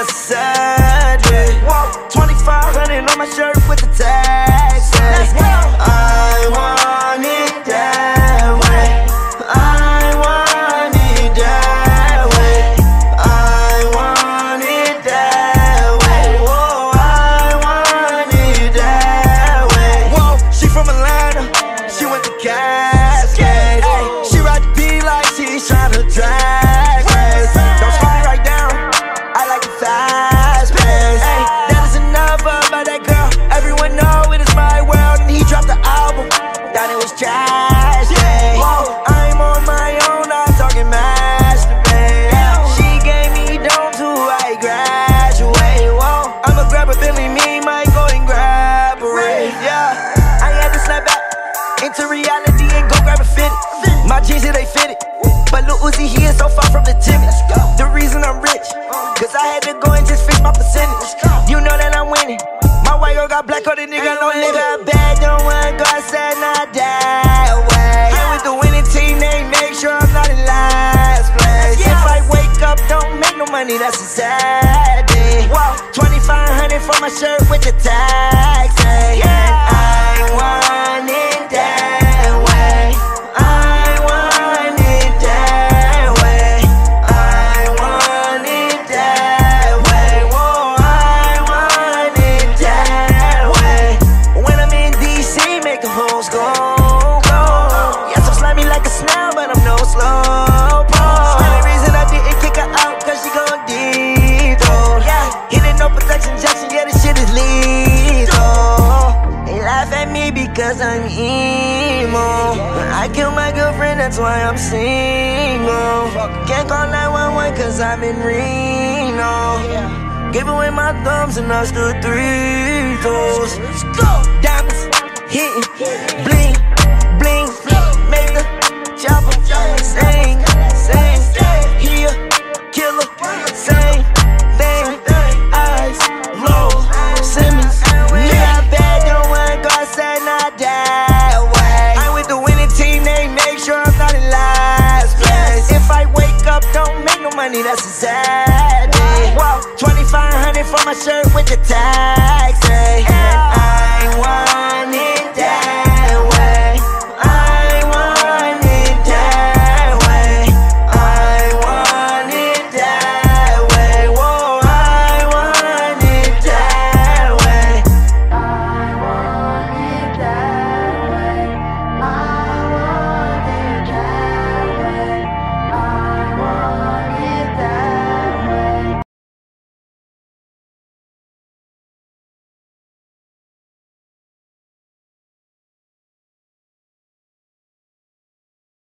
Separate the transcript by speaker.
Speaker 1: that's a sad day. 2500 on my shirt with the tag. Let's go. I want it that way. I want it that way. I want it that way. Whoa, I want it that way. Whoa, she from Atlanta. She went to Cascade. She ride the beat like she's tryna drag into reality and go grab a fit. My jeans, they fit it. But Lil Uzi, he is so far from the timid. The reason I'm rich, cause I had to go and just fix my percentage. You know that I'm winning. My white girl got black on the nigga, no nigga bad, don't want God said not that way. And with the winning team, they make sure I'm not in last place. If I wake up, don't make no money, that's a sad day. Wow, 2500 for my shirt with the tags. Hoes go, go. Yes, I'm slimy like a snail, but I'm no slow. Only reason I didn't kick her out, cause she gon' deep though. Yeah, hitting no protection Jackson, yeah, this shit is lethal. They laugh at me because I'm emo. I killed my girlfriend, that's why I'm single. Can't call 911 cause I'm in Reno. Give away my thumbs and I stood three toes. Diamonds hitting, bling, bling. Make the chopper sing, sing. He a killer, same thing. Eyes low, Simmons. Yeah, bad, don't want God said not that way. I'm with the winning team, they make sure I'm not in last place. If I wake up, don't make no money, that's a sad day. Wow, 2500 for my shirt with the tag.